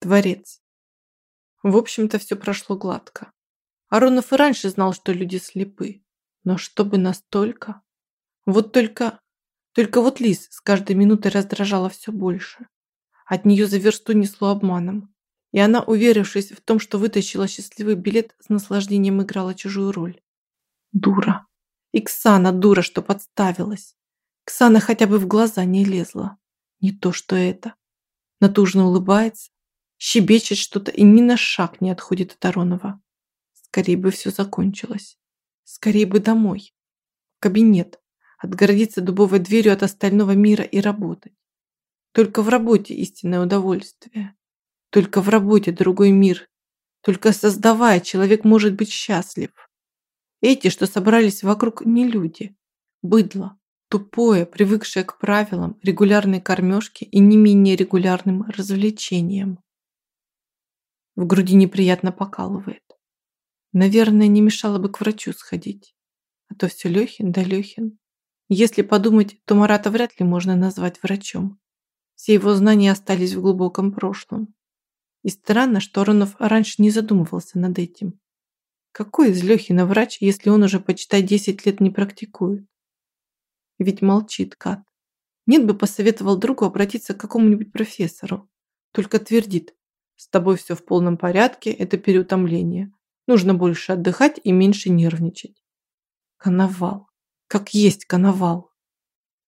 Дворец. В общем-то, все прошло гладко. Аронов и раньше знал, что люди слепы. Но чтобы настолько... Вот только... Только вот Лис с каждой минутой раздражала все больше. От нее за версту несло обманом. И она, уверившись в том, что вытащила счастливый билет, с наслаждением играла чужую роль. Дура. Иксана дура, что подставилась. Ксана хотя бы в глаза не лезла. Не то, что это. Натужно улыбается, щебечет что-то и ни на шаг не отходит от Аронова. Скорее бы все закончилось. Скорее бы домой. В кабинет. Отгородиться дубовой дверью от остального мира и работать. Только в работе истинное удовольствие. Только в работе другой мир. Только создавая, человек может быть счастлив. Эти, что собрались вокруг, не люди. Быдло. Тупое, привыкшее к правилам, регулярной кормежке и не менее регулярным развлечениям. В груди неприятно покалывает. Наверное, не мешало бы к врачу сходить. А то все Лехин да Лехин. Если подумать, то Марата вряд ли можно назвать врачом. Все его знания остались в глубоком прошлом. И странно, что Аронов раньше не задумывался над этим. Какой из Лехина врач, если он уже почти 10 лет не практикует? Ведь молчит Кат. Нет бы посоветовал другу обратиться к какому-нибудь профессору. Только твердит, с тобой все в полном порядке, это переутомление. Нужно больше отдыхать и меньше нервничать. Коновал. Как есть коновал.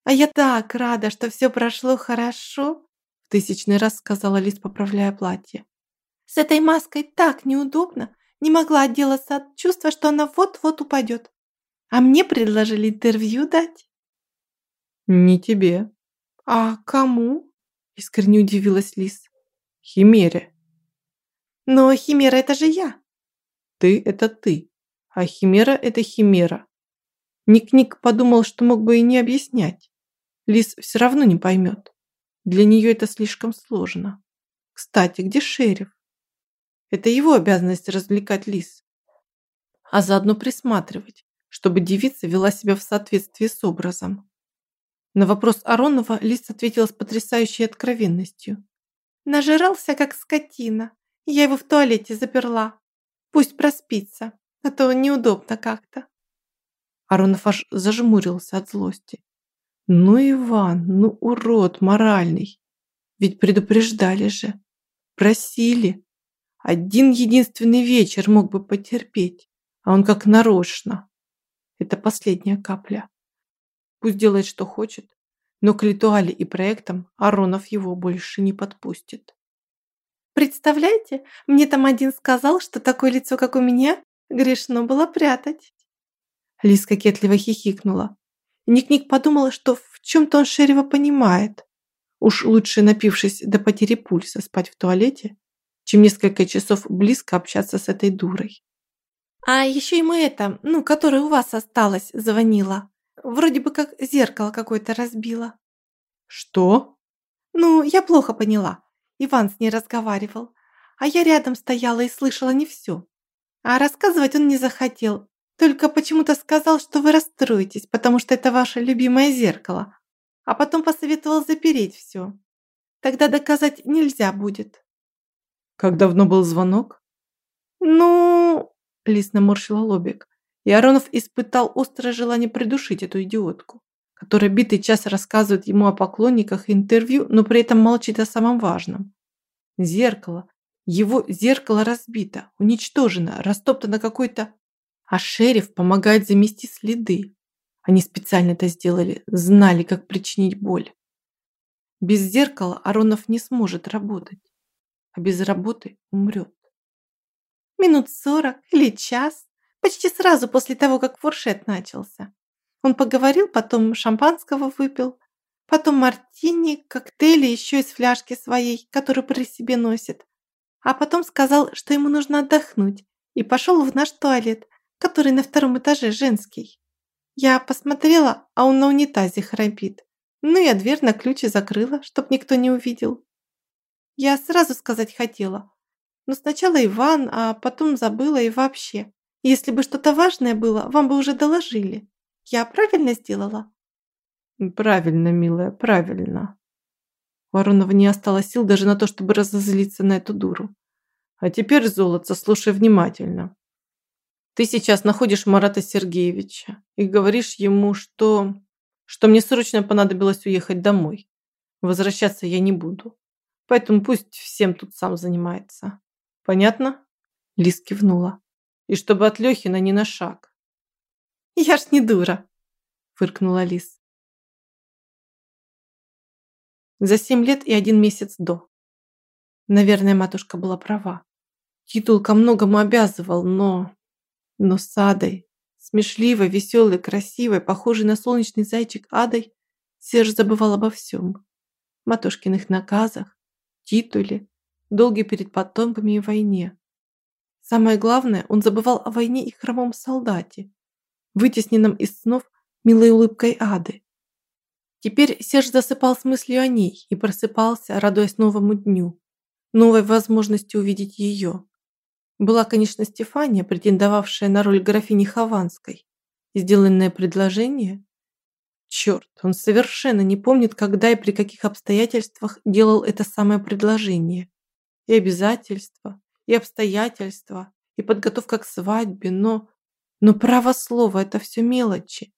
А я так рада, что все прошло хорошо, в тысячный раз сказала Лиз, поправляя платье. С этой маской так неудобно. Не могла отделаться от чувства, что она вот-вот упадет. А мне предложили интервью дать. Не тебе. А кому? Искренне удивилась Лиз. Химере. Но Химера это же я. Ты это ты, а Химера это Химера. Ник-Ник подумал, что мог бы и не объяснять. Лиз все равно не поймет. Для нее это слишком сложно. Кстати, где шериф? Это его обязанность развлекать Лиз. А заодно присматривать, чтобы девица вела себя в соответствии с образом. На вопрос Аронова Лиз ответила с потрясающей откровенностью. Нажирался, как скотина. Я его в туалете заперла. Пусть проспится, а то неудобно как-то. Аронов аж зажмурился от злости. Ну, Иван, ну, урод моральный. Ведь предупреждали же. Просили. Один единственный вечер мог бы потерпеть, а он как нарочно. Это последняя капля. Пусть делает, что хочет, но к ритуале и проектам Аронов его больше не подпустит. Представляете, мне там один сказал, что такое лицо, как у меня, грешно было прятать. Лиз кокетливо хихикнула. Ник-Ник подумала, что в чем-то он Шерева понимает. Уж лучше, напившись до потери пульса, спать в туалете, чем несколько часов близко общаться с этой дурой. А еще ему это, ну, которая у вас осталась, звонила. Вроде бы как зеркало какое-то разбила. Что? Ну, я плохо поняла. Иван с ней разговаривал. А я рядом стояла и слышала не все. А рассказывать он не захотел, только почему-то сказал, что вы расстроитесь, потому что это ваше любимое зеркало. А потом посоветовал запереть все. Тогда доказать нельзя будет. Как давно был звонок? Ну... Лис наморщила лобик. И Аронов испытал острое желание придушить эту идиотку, которая битый час рассказывает ему о поклонниках и интервью, но при этом молчит о самом важном. Зеркало. Его зеркало разбито, уничтожено, растоптано какой-то а шериф помогает замести следы. Они специально это сделали, знали, как причинить боль. Без зеркала Аронов не сможет работать, а без работы умрет. Минут сорок или час, почти сразу после того, как фуршет начался. Он поговорил, потом шампанского выпил, потом мартини, коктейли еще из фляжки своей, которую при себе носит. А потом сказал, что ему нужно отдохнуть, и пошел в наш туалет, который на втором этаже женский. Я посмотрела, а он на унитазе храпит. Ну, я дверь на ключе закрыла, чтоб никто не увидел. Я сразу сказать хотела. Но сначала Иван, а потом забыла и вообще. Если бы что-то важное было, вам бы уже доложили. Я правильно сделала? Правильно, милая, правильно. У Аронова не осталось сил даже на то, чтобы разозлиться на эту дуру. А теперь, золото, слушай внимательно. Ты сейчас находишь Марата Сергеевича и говоришь ему, что... что мне срочно понадобилось уехать домой. Возвращаться я не буду. Поэтому пусть всем тут сам занимается. Понятно? Лиз кивнула. И чтобы от Лехина ни на шаг. Я ж не дура, фыркнула Лиз. За семь лет и один месяц до. Наверное, матушка была права. Титул ко многому обязывал, но... Но с Адой, смешливой, веселой, красивой, похожей на солнечный зайчик Адой, Серж забывал обо всем. Матушкиных наказах, титуле, долге перед потомками и войне. Самое главное, он забывал о войне и хромом солдате, вытесненном из снов милой улыбкой Ады. Теперь Серж засыпал с мыслью о ней и просыпался, радуясь новому дню, новой возможности увидеть ее. Была, конечно, Стефания, претендовавшая на роль графини Хованской. Сделанное предложение? Черт, он совершенно не помнит, когда и при каких обстоятельствах делал это самое предложение. И обязательства, и обстоятельства, и подготовка к свадьбе, но... Но право слово, это все мелочи.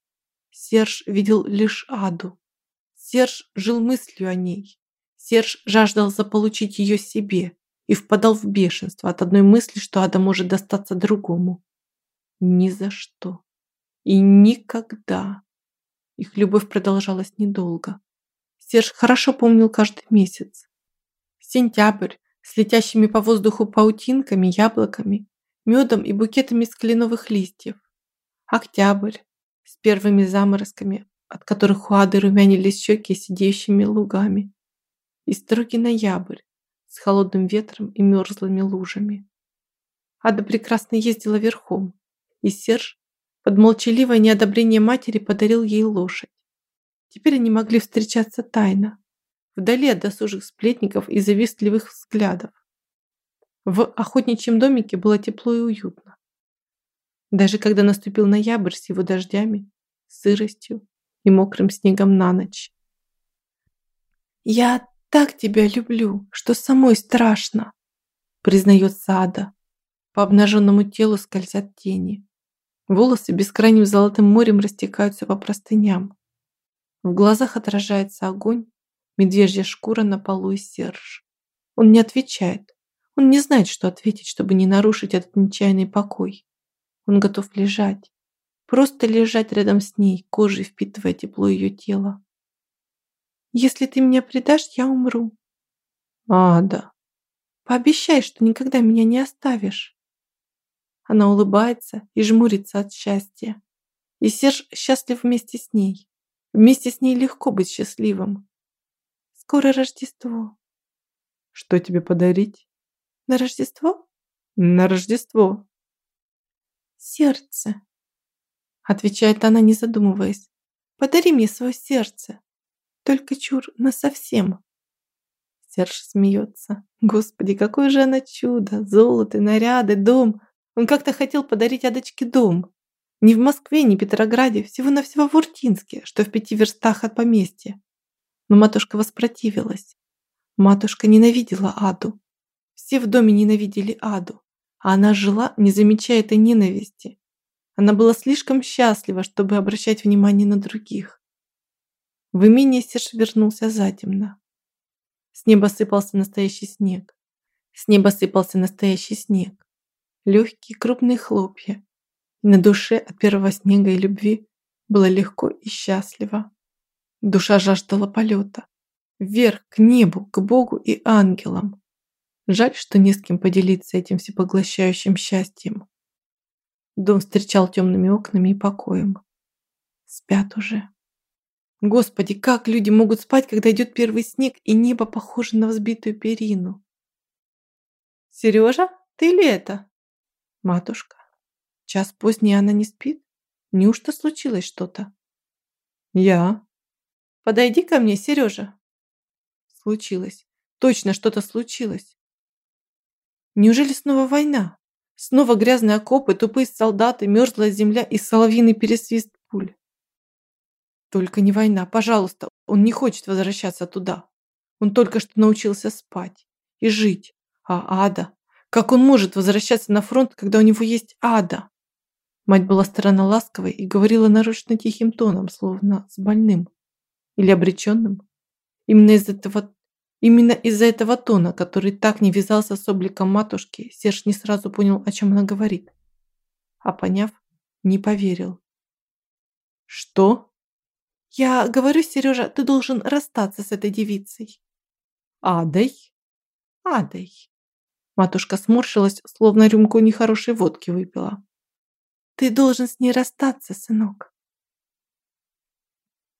Серж видел лишь Аду. Серж жил мыслью о ней. Серж жаждал заполучить ее себе и впадал в бешенство от одной мысли, что Ада может достаться другому. Ни за что. И никогда. Их любовь продолжалась недолго. Серж хорошо помнил каждый месяц. Сентябрь с летящими по воздуху паутинками, яблоками, медом и букетами из кленовых листьев. Октябрь с первыми заморозками, от которых у Ады румянились щеки сидящими лугами. И строгий ноябрь с холодным ветром и мерзлыми лужами. Ада прекрасно ездила верхом, и Серж под молчаливое неодобрение матери подарил ей лошадь. Теперь они могли встречаться тайно, вдали от досужих сплетников и завистливых взглядов. В охотничьем домике было тепло и уютно. Даже когда наступил ноябрь с его дождями, сыростью и мокрым снегом на ночь. «Я так тебя люблю, что самой страшно», признается Ада. По обнаженному телу скользят тени. Волосы бескрайним золотым морем растекаются по простыням. В глазах отражается огонь, медвежья шкура на полу и серж. Он не отвечает. Он не знает, что ответить, чтобы не нарушить этот нечаянный покой. Он готов лежать. Просто лежать рядом с ней, кожей впитывая тепло ее тела. Если ты меня предашь, я умру. Ада, пообещай, что никогда меня не оставишь. Она улыбается и жмурится от счастья. И Серж счастлив вместе с ней. Вместе с ней легко быть счастливым. Скоро Рождество. Что тебе подарить? На Рождество? На Рождество. Сердце. Отвечает она, не задумываясь. Подари мне свое сердце. Только чур насовсем. Серж смеется. Господи, какое же она чудо! Золото, наряды, дом. Он как-то хотел подарить Адочке дом. Не в Москве, не в Петрограде, всего-навсего в Уртинске, что в пяти верстах от поместья. Но матушка воспротивилась. Матушка ненавидела Аду. Все в доме ненавидели Аду. А она жила, не замечая этой ненависти. Она была слишком счастлива, чтобы обращать внимание на других. В имение Серж вернулся затемно. С неба сыпался настоящий снег. С неба сыпался настоящий снег. Легкие крупные хлопья. И на душе от первого снега и любви было легко и счастливо. Душа жаждала полета. Вверх, к небу, к Богу и ангелам. Жаль, что не с кем поделиться этим всепоглощающим счастьем. Дом встречал темными окнами и покоем. Спят уже. Господи, как люди могут спать, когда идет первый снег и небо похоже на взбитую перину? Сережа, ты ли это? Матушка. Час поздний она не спит? Неужто случилось что-то? Я. Подойди ко мне, Сережа. Случилось. Точно что-то случилось. Неужели снова война? Снова грязные окопы, тупые солдаты, мерзлая земля и соловьиный пересвист пуль. Только не война, пожалуйста. Он не хочет возвращаться туда. Он только что научился спать и жить. А Ада? Как он может возвращаться на фронт, когда у него есть Ада? Мать была странно ласковой и говорила нарочно тихим тоном, словно с больным или обреченным. Именно из этого Именно из-за этого тона, который так не вязался с обликом матушки, Серж не сразу понял, о чем она говорит. А поняв, не поверил. «Что?» «Я говорю, Сережа, ты должен расстаться с этой девицей». «Адой?» «Адой». Матушка сморщилась, словно рюмку нехорошей водки выпила. «Ты должен с ней расстаться, сынок».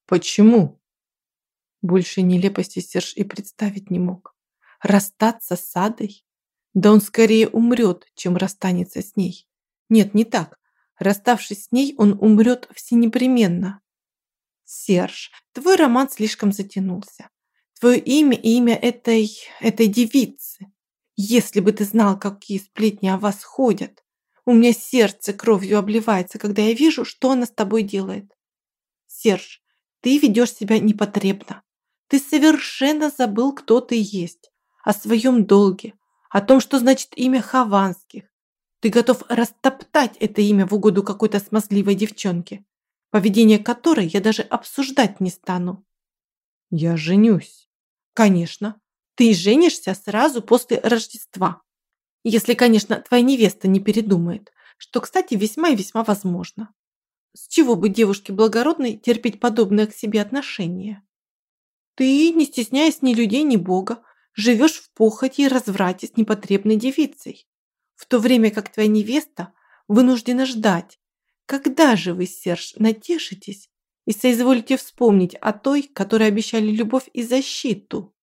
«Почему?» Больше нелепости Серж и представить не мог. Расстаться с Адой? Да он скорее умрет, чем расстанется с ней. Нет, не так. Расставшись с ней, он умрет всенепременно. Серж, твой роман слишком затянулся. Твое имя и имя этой... этой девицы. Если бы ты знал, какие сплетни о вас ходят. У меня сердце кровью обливается, когда я вижу, что она с тобой делает. Серж, ты ведешь себя непотребно. Ты совершенно забыл, кто ты есть, о своем долге, о том, что значит имя Хованских. Ты готов растоптать это имя в угоду какой-то смазливой девчонке, поведение которой я даже обсуждать не стану. Я женюсь. Конечно, ты женишься сразу после Рождества. Если, конечно, твоя невеста не передумает, что, кстати, весьма и весьма возможно. С чего бы девушке благородной терпеть подобное к себе отношение? Ты, не стесняясь ни людей, ни Бога, живешь в похоти и разврате с непотребной девицей, в то время как твоя невеста вынуждена ждать, когда же вы, Серж, натешитесь и соизволите вспомнить о той, которой обещали любовь и защиту.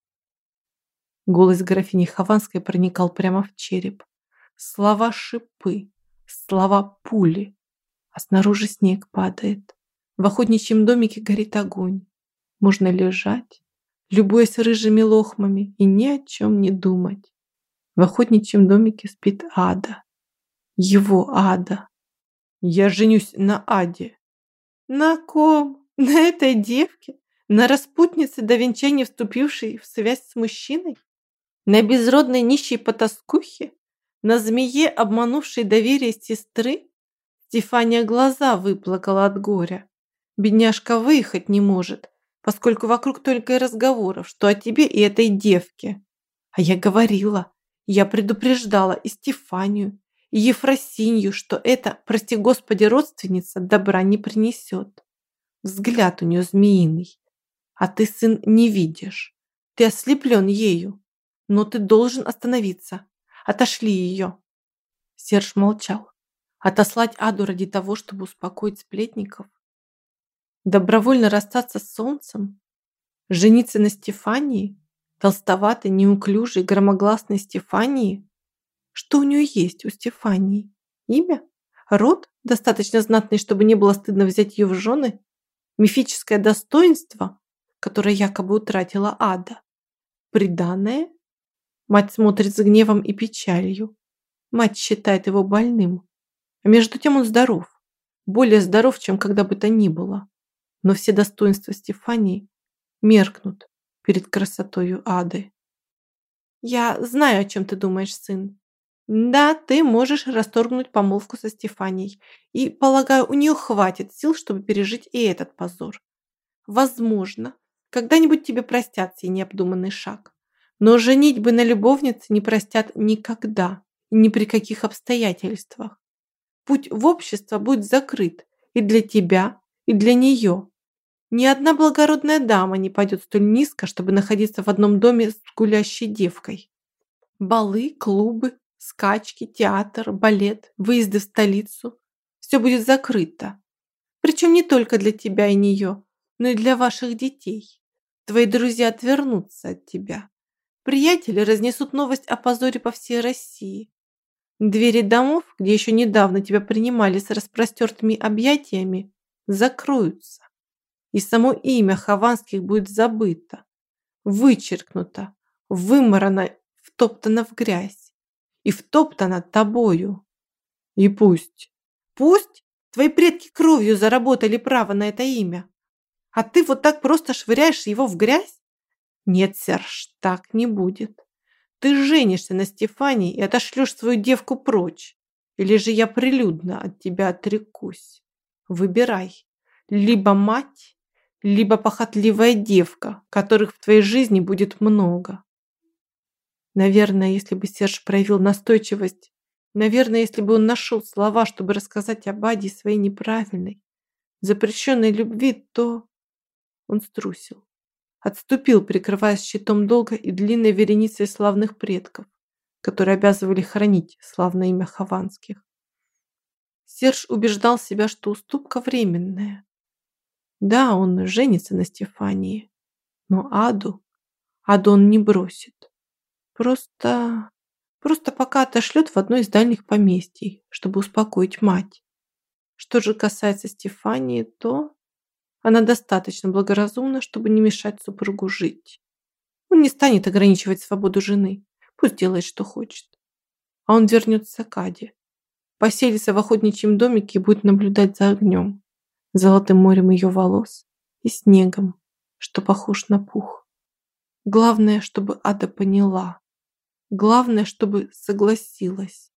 Голос графини Хованской проникал прямо в череп. Слова шипы, слова пули, а снаружи снег падает. В охотничьем домике горит огонь. Можно лежать, любуясь рыжими лохмами и ни о чем не думать. В охотничьем домике спит Ада. Его Ада. Я женюсь на Аде. На ком? На этой девке? На распутнице до венчания вступившей в связь с мужчиной? На безродной нищей потаскухе? На змее, обманувшей доверие сестры? Стефания глаза выплакала от горя. Бедняжка выехать не может, поскольку вокруг только и разговоров, что о тебе и этой девке. А я говорила, я предупреждала и Стефанию, и Ефросинью, что эта, прости господи, родственница добра не принесет. Взгляд у нее змеиный, а ты, сын, не видишь. Ты ослеплен ею, но ты должен остановиться. Отошли ее. Серж молчал. Отослать Аду ради того, чтобы успокоить сплетников? Добровольно расстаться с солнцем? Жениться на Стефании? Толстоватой, неуклюжей, громогласной Стефании? Что у нее есть у Стефании? Имя? Род, достаточно знатный, чтобы не было стыдно взять ее в жены? Мифическое достоинство, которое якобы утратила ада? Приданное? Мать смотрит с гневом и печалью. Мать считает его больным. А между тем он здоров. Более здоров, чем когда бы то ни было но все достоинства Стефании меркнут перед красотою Ады. Я знаю, о чем ты думаешь, сын. Да, ты можешь расторгнуть помолвку со Стефанией, и, полагаю, у нее хватит сил, чтобы пережить и этот позор. Возможно, когда-нибудь тебе простят сей необдуманный шаг, но женить бы на любовнице не простят никогда ни при каких обстоятельствах. Путь в общество будет закрыт и для тебя, и для нее. Ни одна благородная дама не пойдет столь низко, чтобы находиться в одном доме с гулящей девкой. Балы, клубы, скачки, театр, балет, выезды в столицу – все будет закрыто. Причем не только для тебя и нее, но и для ваших детей. Твои друзья отвернутся от тебя. Приятели разнесут новость о позоре по всей России. Двери домов, где еще недавно тебя принимали с распростертыми объятиями, закроются и само имя Хованских будет забыто, вычеркнуто, вымарано, втоптано в грязь и втоптано тобою. И пусть, пусть твои предки кровью заработали право на это имя, а ты вот так просто швыряешь его в грязь? Нет, Серж, так не будет. Ты женишься на Стефании и отошлешь свою девку прочь. Или же я прилюдно от тебя отрекусь. Выбирай. Либо мать, либо похотливая девка, которых в твоей жизни будет много. Наверное, если бы Серж проявил настойчивость, наверное, если бы он нашел слова, чтобы рассказать об Аде своей неправильной, запрещенной любви, то он струсил. Отступил, прикрываясь щитом долга и длинной вереницей славных предков, которые обязывали хранить славное имя Хованских. Серж убеждал себя, что уступка временная. Да, он женится на Стефании, но Аду, Аду он не бросит. Просто... Просто пока отошлет в одно из дальних поместий, чтобы успокоить мать. Что же касается Стефании, то она достаточно благоразумна, чтобы не мешать супругу жить. Он не станет ограничивать свободу жены. Пусть делает, что хочет. А он вернется к Аде. Поселится в охотничьем домике и будет наблюдать за огнем, золотым морем ее волос и снегом, что похож на пух. Главное, чтобы Ада поняла. Главное, чтобы согласилась.